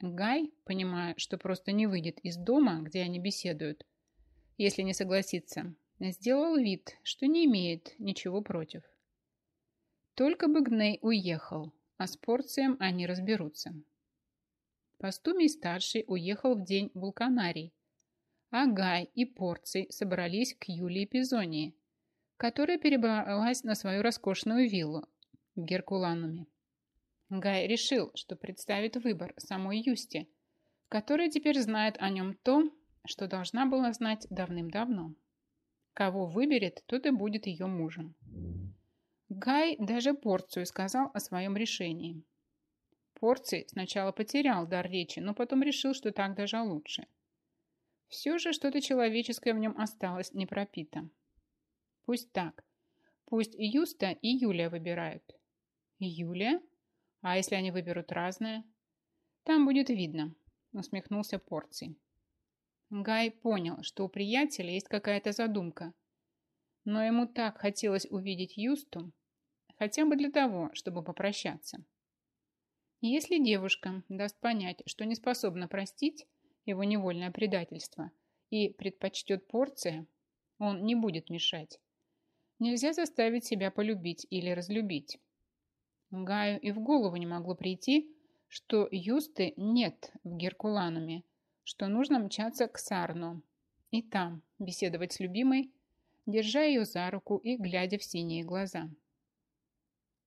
Гай, понимая, что просто не выйдет из дома, где они беседуют, если не согласится, сделал вид, что не имеет ничего против. Только бы Гней уехал, а с Порцием они разберутся. Постумий-старший уехал в день вулканарий, а Гай и Порций собрались к Юлии Пизонии, которая перебралась на свою роскошную виллу в Геркулануме. Гай решил, что представит выбор самой Юсте, которая теперь знает о нем то, что должна была знать давным-давно. Кого выберет, тот и будет ее мужем. Гай даже порцию сказал о своем решении. Порций сначала потерял дар речи, но потом решил, что так даже лучше. Все же что-то человеческое в нем осталось не пропито. Пусть так. Пусть и Юста, и Юлия выбирают. Юлия? А если они выберут разное? Там будет видно, усмехнулся Порций. Гай понял, что у приятеля есть какая-то задумка. Но ему так хотелось увидеть Юсту, хотя бы для того, чтобы попрощаться. Если девушка даст понять, что не способна простить его невольное предательство и предпочтет порция, он не будет мешать. Нельзя заставить себя полюбить или разлюбить. Гаю и в голову не могло прийти, что Юсты нет в Геркулануме, что нужно мчаться к Сарну и там беседовать с любимой, держа ее за руку и глядя в синие глаза.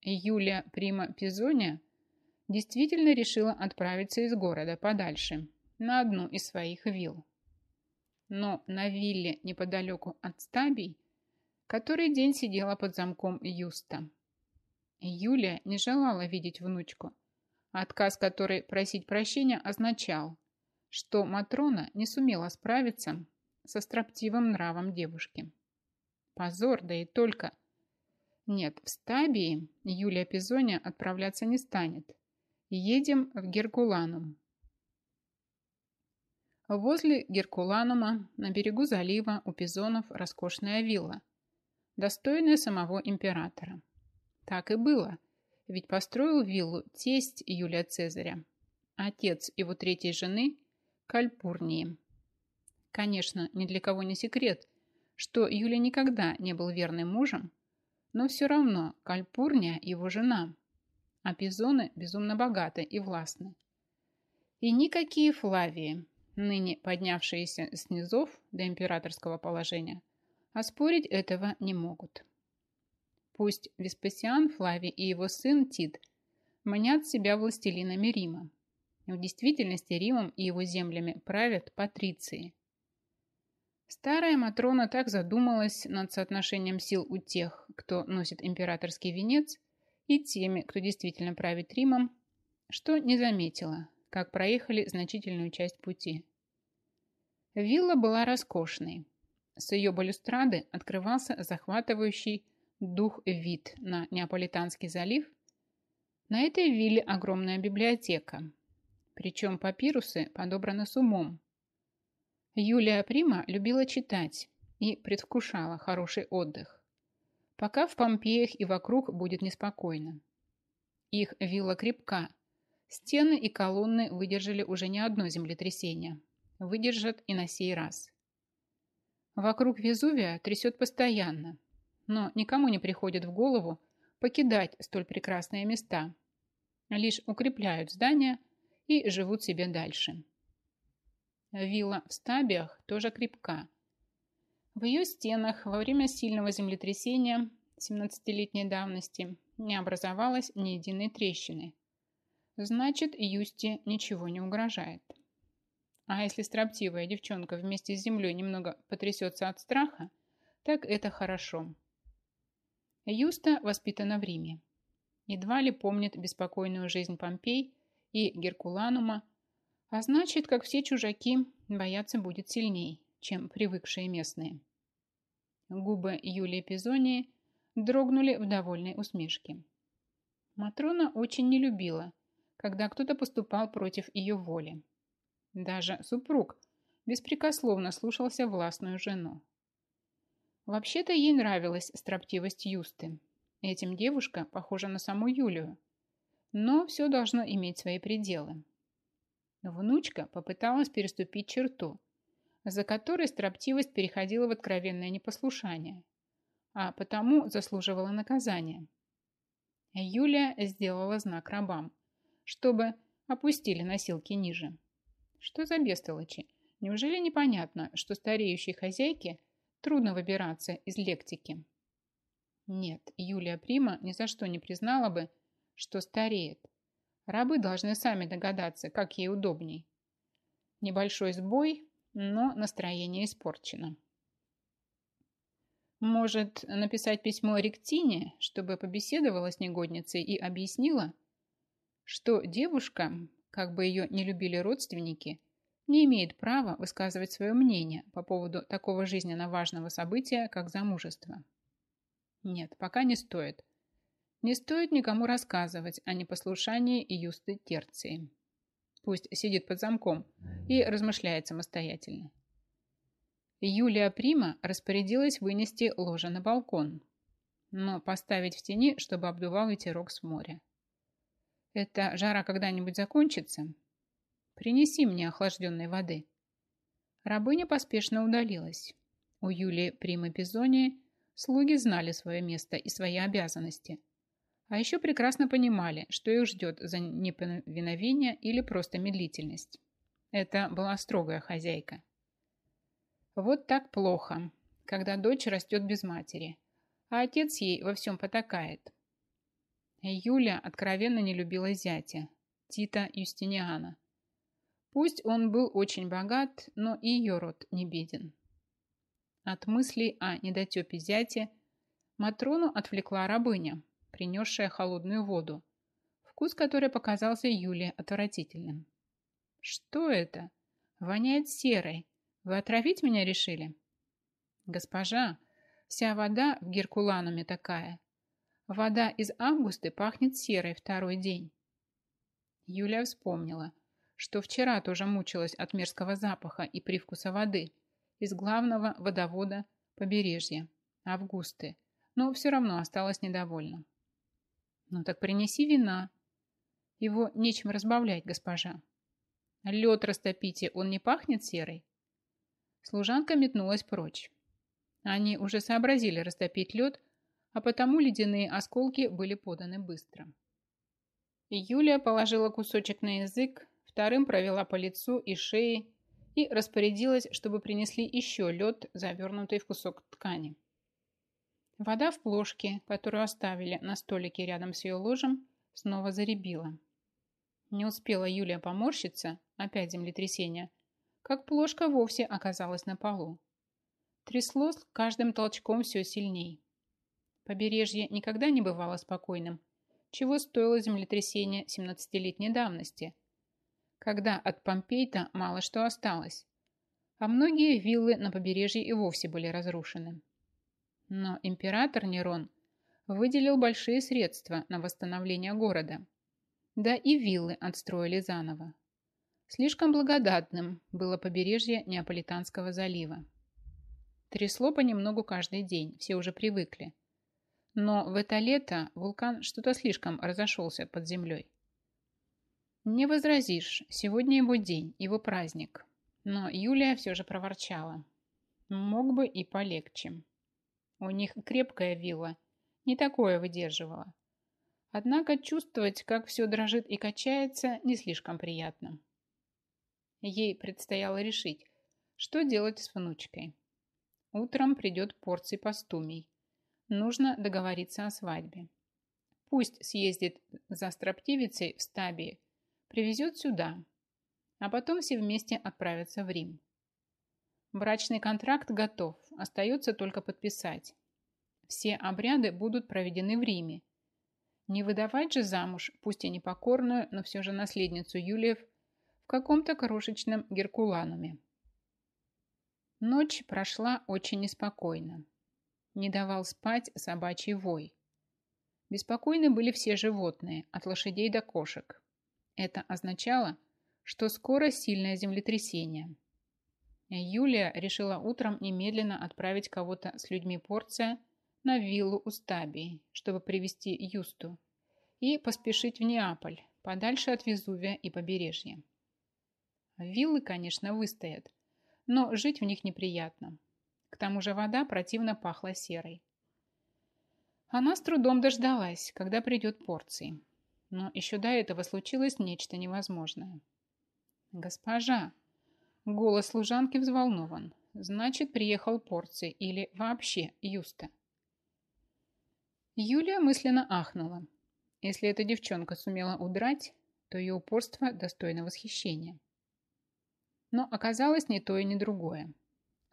Юлия Прима Пизония действительно решила отправиться из города подальше, на одну из своих вилл. Но на вилле неподалеку от стабий который день сидела под замком Юста. Юлия не желала видеть внучку, отказ которой просить прощения означал, что Матрона не сумела справиться со строптивым нравом девушки. Позор, да и только. Нет, в стабии Юлия Пизония отправляться не станет. Едем в Геркуланум. Возле Геркуланума, на берегу залива, у Пизонов роскошная вилла, достойная самого императора. Так и было, ведь построил виллу тесть Юлия Цезаря, отец его третьей жены Кальпурнии. Конечно, ни для кого не секрет, что Юлия никогда не был верным мужем, но все равно Кальпурния его жена, а Пизоны безумно богаты и властны. И никакие Флавии, ныне поднявшиеся с низов до императорского положения, оспорить этого не могут. Пусть Веспасиан Флавий и его сын Тит манят себя властелинами Рима. В действительности Римом и его землями правят патриции. Старая Матрона так задумалась над соотношением сил у тех, кто носит императорский венец, и теми, кто действительно правит Римом, что не заметила, как проехали значительную часть пути. Вилла была роскошной. С ее балюстрады открывался захватывающий дух вид на Неаполитанский залив. На этой вилле огромная библиотека, причем папирусы подобраны с умом. Юлия Прима любила читать и предвкушала хороший отдых, пока в Помпеях и вокруг будет неспокойно. Их вилла крепка, стены и колонны выдержали уже не одно землетрясение, выдержат и на сей раз. Вокруг Везувия трясет постоянно, но никому не приходит в голову покидать столь прекрасные места. Лишь укрепляют здания и живут себе дальше. Вилла в Стабиях тоже крепка. В ее стенах во время сильного землетрясения 17-летней давности не образовалось ни единой трещины. Значит, Юсти ничего не угрожает. А если строптивая девчонка вместе с землей немного потрясется от страха, так это хорошо. Юста воспитана в Риме. Едва ли помнит беспокойную жизнь Помпей и Геркуланума, а значит, как все чужаки, бояться будет сильней, чем привыкшие местные. Губы Юлии Пизонии дрогнули в довольной усмешке. Матрона очень не любила, когда кто-то поступал против ее воли. Даже супруг беспрекословно слушался властную жену. Вообще-то ей нравилась строптивость Юсты. Этим девушка похожа на саму Юлию. Но все должно иметь свои пределы. Внучка попыталась переступить черту, за которой строптивость переходила в откровенное непослушание, а потому заслуживала наказания. Юлия сделала знак рабам, чтобы опустили носилки ниже. Что за бестолочи? Неужели непонятно, что стареющей хозяйке – Трудно выбираться из лектики. Нет, Юлия Прима ни за что не признала бы, что стареет. Рабы должны сами догадаться, как ей удобней. Небольшой сбой, но настроение испорчено. Может, написать письмо Ректине, чтобы побеседовала с негодницей и объяснила, что девушка, как бы ее не любили родственники, не имеет права высказывать свое мнение по поводу такого жизненно важного события, как замужество. Нет, пока не стоит. Не стоит никому рассказывать о непослушании Юсты Терции. Пусть сидит под замком и размышляет самостоятельно. Юлия Прима распорядилась вынести ложе на балкон, но поставить в тени, чтобы обдувал ветерок с моря. Эта жара когда-нибудь закончится, Принеси мне охлажденной воды». Рабыня поспешно удалилась. У Юлии Примы Пизонии слуги знали свое место и свои обязанности. А еще прекрасно понимали, что их ждет за неповиновение или просто медлительность. Это была строгая хозяйка. Вот так плохо, когда дочь растет без матери, а отец ей во всем потакает. Юля откровенно не любила зятя, Тита Юстиниана. Пусть он был очень богат, но и ее род не беден. От мыслей о недотепе зяте Матрону отвлекла рабыня, принесшая холодную воду, вкус которой показался Юле отвратительным. «Что это? Воняет серой. Вы отравить меня решили?» «Госпожа, вся вода в Геркулануме такая. Вода из августа пахнет серой второй день». Юля вспомнила – что вчера тоже мучилась от мерзкого запаха и привкуса воды из главного водовода побережья, Августы, но все равно осталась недовольна. «Ну так принеси вина. Его нечем разбавлять, госпожа. Лед растопите, он не пахнет серой?» Служанка метнулась прочь. Они уже сообразили растопить лед, а потому ледяные осколки были поданы быстро. Юлия положила кусочек на язык, вторым провела по лицу и шее и распорядилась, чтобы принесли еще лед, завернутый в кусок ткани. Вода в плошке, которую оставили на столике рядом с ее ложем, снова заребила. Не успела Юлия поморщиться, опять землетрясение, как плошка вовсе оказалась на полу. Трясло с каждым толчком все сильней. Побережье никогда не бывало спокойным, чего стоило землетрясение 17-летней давности, когда от Помпейта мало что осталось, а многие виллы на побережье и вовсе были разрушены. Но император Нерон выделил большие средства на восстановление города, да и виллы отстроили заново. Слишком благодатным было побережье Неаполитанского залива. Трясло понемногу каждый день, все уже привыкли. Но в это лето вулкан что-то слишком разошелся под землей. Не возразишь, сегодня его день, его праздник. Но Юлия все же проворчала. Мог бы и полегче. У них крепкая вилла, не такое выдерживала. Однако чувствовать, как все дрожит и качается, не слишком приятно. Ей предстояло решить, что делать с внучкой. Утром придет порций постумий. Нужно договориться о свадьбе. Пусть съездит за строптивицей в стабии, привезет сюда, а потом все вместе отправятся в Рим. Брачный контракт готов, остается только подписать. Все обряды будут проведены в Риме. Не выдавать же замуж, пусть и непокорную, но все же наследницу Юлиев, в каком-то крошечном Геркулануме. Ночь прошла очень неспокойно. Не давал спать собачий вой. Беспокойны были все животные, от лошадей до кошек. Это означало, что скоро сильное землетрясение. Юлия решила утром немедленно отправить кого-то с людьми порция на виллу у Стабии, чтобы привести Юсту, и поспешить в Неаполь, подальше от Везувия и побережья. Виллы, конечно, выстоят, но жить в них неприятно. К тому же вода противно пахла серой. Она с трудом дождалась, когда придет порции. Но еще до этого случилось нечто невозможное. «Госпожа!» Голос служанки взволнован. Значит, приехал порции или вообще Юста. Юлия мысленно ахнула. Если эта девчонка сумела удрать, то ее упорство достойно восхищения. Но оказалось не то и не другое.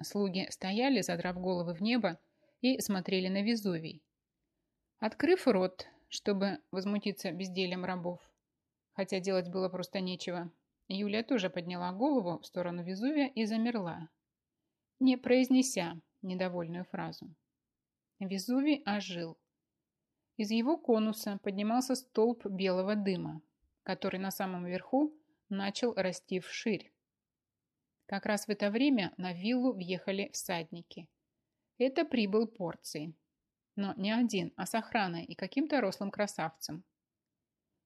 Слуги стояли, задрав головы в небо, и смотрели на Везувий. Открыв рот, чтобы возмутиться бездельем рабов. Хотя делать было просто нечего. Юлия тоже подняла голову в сторону Везувия и замерла, не произнеся недовольную фразу. Везувий ожил. Из его конуса поднимался столб белого дыма, который на самом верху начал расти вширь. Как раз в это время на виллу въехали всадники. Это прибыл порции, но не один, а с охраной и каким-то рослым красавцем.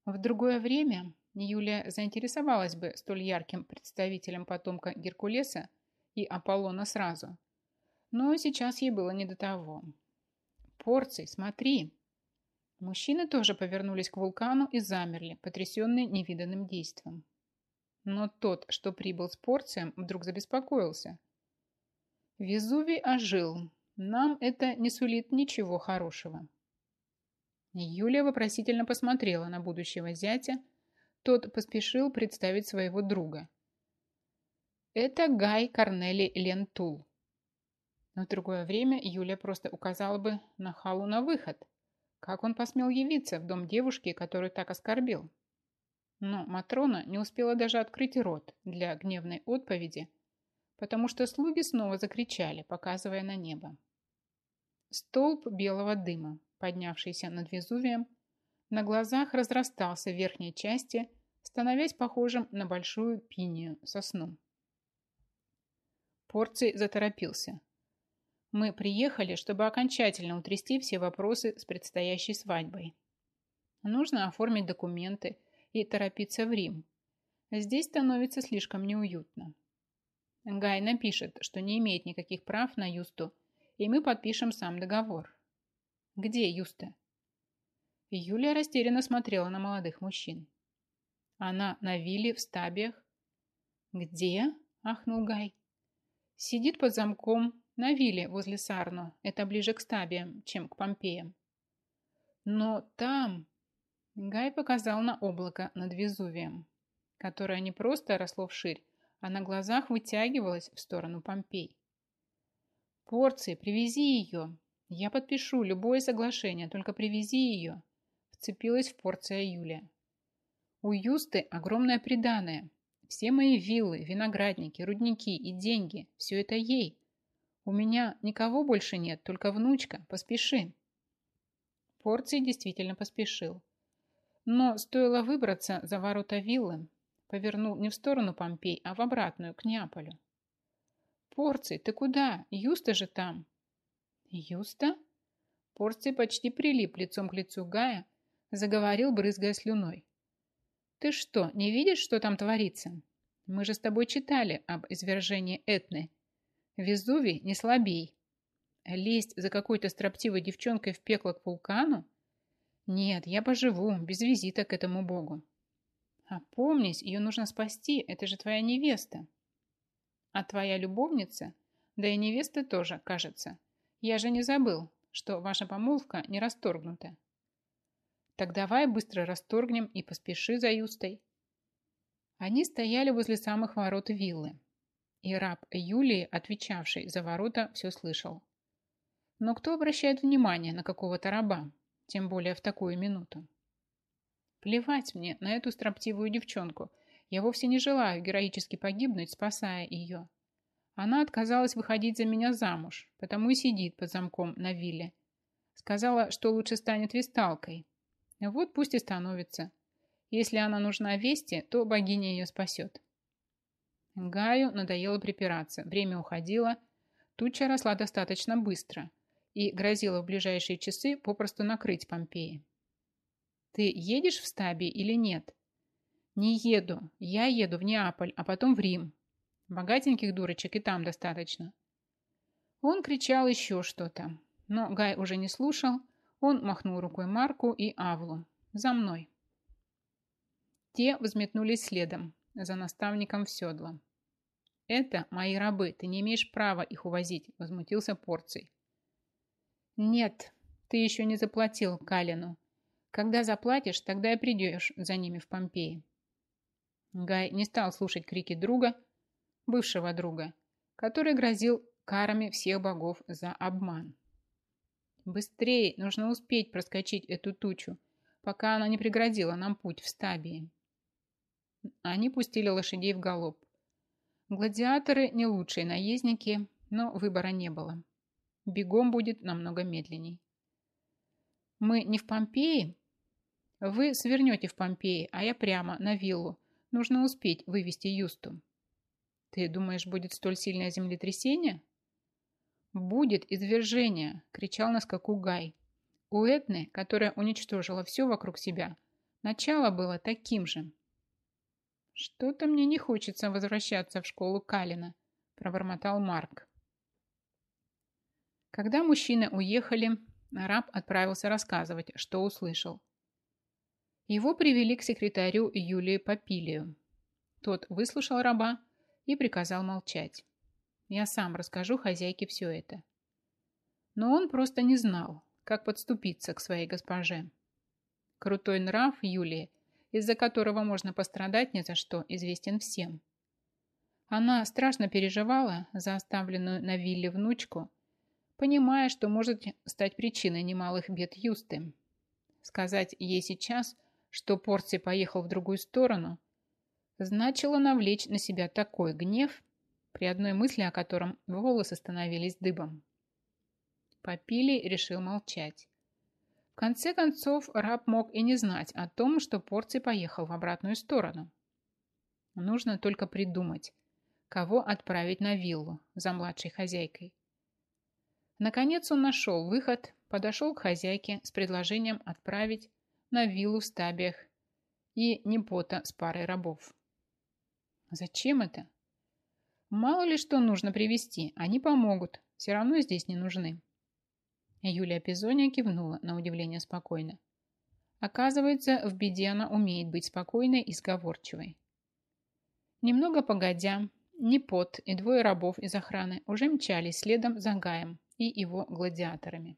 В другое время Юлия заинтересовалась бы столь ярким представителем потомка Геркулеса и Аполлона сразу. Но сейчас ей было не до того. «Порций, смотри!» Мужчины тоже повернулись к вулкану и замерли, потрясенные невиданным действом. Но тот, что прибыл с порцием, вдруг забеспокоился. Везувий ожил, нам это не сулит ничего хорошего. Юлия вопросительно посмотрела на будущего зятя. Тот поспешил представить своего друга. Это Гай Корнели Лентул. Но в другое время Юлия просто указала бы нахалу на выход. Как он посмел явиться в дом девушки, которую так оскорбил? Но Матрона не успела даже открыть рот для гневной отповеди, потому что слуги снова закричали, показывая на небо. Столб белого дыма, поднявшийся над Везувием, на глазах разрастался в верхней части, становясь похожим на большую пинию сосну. Порций заторопился. Мы приехали, чтобы окончательно утрясти все вопросы с предстоящей свадьбой. Нужно оформить документы и торопиться в Рим. Здесь становится слишком неуютно. Гай напишет, что не имеет никаких прав на Юсту, и мы подпишем сам договор. Где Юста? Юлия растерянно смотрела на молодых мужчин. Она на вилле в стабиях. Где? Ахнул Гай. Сидит под замком на вилле возле Сарно. Это ближе к стабиям, чем к Помпеям. Но там... Гай показал на облако над Везувием, которое не просто росло вширь, а на глазах вытягивалось в сторону Помпей. «Порции, привези ее. Я подпишу любое соглашение, только привези ее», вцепилась в порция Юлия. «У Юсты огромное приданое. Все мои виллы, виноградники, рудники и деньги – все это ей. У меня никого больше нет, только внучка. Поспеши». Порций действительно поспешил. Но стоило выбраться за ворота виллы, повернул не в сторону Помпей, а в обратную, к Неаполю. «Порций, ты куда? Юста же там!» «Юста?» Порций почти прилип лицом к лицу Гая, заговорил, брызгая слюной. «Ты что, не видишь, что там творится? Мы же с тобой читали об извержении Этны. Везувий не слабей. Лезть за какой-то строптивой девчонкой в пекло к вулкану? Нет, я поживу, без визита к этому богу. Опомнись, ее нужно спасти, это же твоя невеста. А твоя любовница, да и невеста тоже, кажется. Я же не забыл, что ваша помолвка не расторгнута. Так давай быстро расторгнем и поспеши за Юстой. Они стояли возле самых ворот виллы, и раб Юлии, отвечавший за ворота, все слышал. Но кто обращает внимание на какого-то раба, тем более в такую минуту? Плевать мне на эту строптивую девчонку. Я вовсе не желаю героически погибнуть, спасая ее. Она отказалась выходить за меня замуж, потому и сидит под замком на вилле. Сказала, что лучше станет весталкой. Вот пусть и становится. Если она нужна Вести, то богиня ее спасет. Гаю надоело припираться. Время уходило. Туча росла достаточно быстро и грозила в ближайшие часы попросту накрыть Помпеи. Ты едешь в стабе или нет? Не еду. Я еду в Неаполь, а потом в Рим. Богатеньких дурочек и там достаточно. Он кричал еще что-то, но Гай уже не слушал. Он махнул рукой Марку и Авлу. «За мной!» Те взметнулись следом, за наставником в седло. «Это мои рабы, ты не имеешь права их увозить», — возмутился Порций. «Нет, ты еще не заплатил Калину. Когда заплатишь, тогда и придешь за ними в Помпеи. Гай не стал слушать крики друга, бывшего друга, который грозил карами всех богов за обман. Быстрее, нужно успеть проскочить эту тучу, пока она не преградила нам путь в стабии. Они пустили лошадей в галоп. Гладиаторы не лучшие наездники, но выбора не было. Бегом будет намного медленней. Мы не в Помпеи, вы свернете в Помпеи, а я прямо на виллу. Нужно успеть вывести Юсту. Ты думаешь, будет столь сильное землетрясение? Будет извержение, кричал на скаку Гай. У Этны, которая уничтожила все вокруг себя, начало было таким же. Что-то мне не хочется возвращаться в школу Калина, пробормотал Марк. Когда мужчины уехали, раб отправился рассказывать, что услышал. Его привели к секретарю Юлии Попилию. Тот выслушал раба и приказал молчать. Я сам расскажу хозяйке все это. Но он просто не знал, как подступиться к своей госпоже. Крутой нрав Юлии, из-за которого можно пострадать ни за что, известен всем. Она страшно переживала за оставленную на вилле внучку, понимая, что может стать причиной немалых бед Юсты. Сказать ей сейчас – что Порций поехал в другую сторону, значило навлечь на себя такой гнев, при одной мысли о котором волосы становились дыбом. Попили решил молчать. В конце концов, раб мог и не знать о том, что Порций поехал в обратную сторону. Нужно только придумать, кого отправить на виллу за младшей хозяйкой. Наконец он нашел выход, подошел к хозяйке с предложением отправить на виллу в стабиях и Непота с парой рабов. Зачем это? Мало ли что нужно привезти, они помогут, все равно здесь не нужны. Юлия Пизония кивнула на удивление спокойно. Оказывается, в беде она умеет быть спокойной и сговорчивой. Немного погодя, Непот и двое рабов из охраны уже мчались следом за Гаем и его гладиаторами.